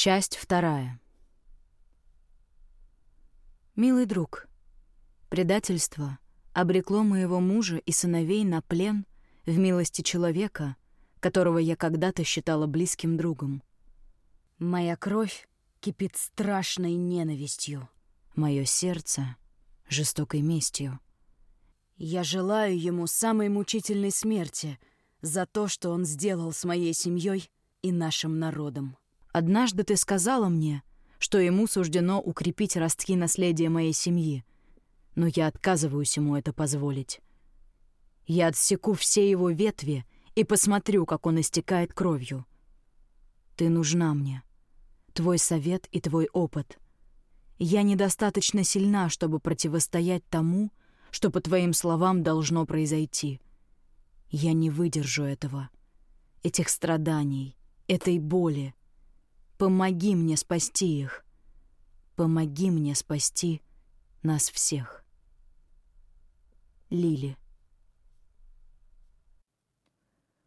Часть вторая. Милый друг, предательство обрекло моего мужа и сыновей на плен в милости человека, которого я когда-то считала близким другом. Моя кровь кипит страшной ненавистью, мое сердце — жестокой местью. Я желаю ему самой мучительной смерти за то, что он сделал с моей семьей и нашим народом. Однажды ты сказала мне, что ему суждено укрепить ростки наследия моей семьи, но я отказываюсь ему это позволить. Я отсеку все его ветви и посмотрю, как он истекает кровью. Ты нужна мне. Твой совет и твой опыт. Я недостаточно сильна, чтобы противостоять тому, что, по твоим словам, должно произойти. Я не выдержу этого. Этих страданий, этой боли, Помоги мне спасти их. Помоги мне спасти нас всех. Лили.